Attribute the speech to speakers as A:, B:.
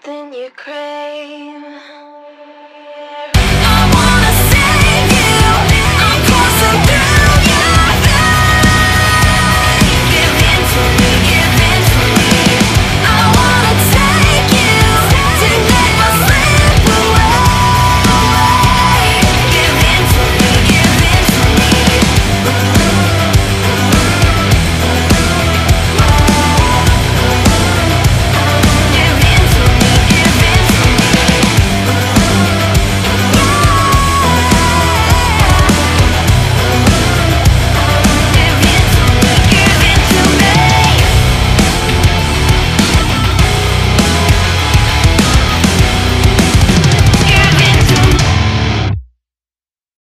A: something you crave.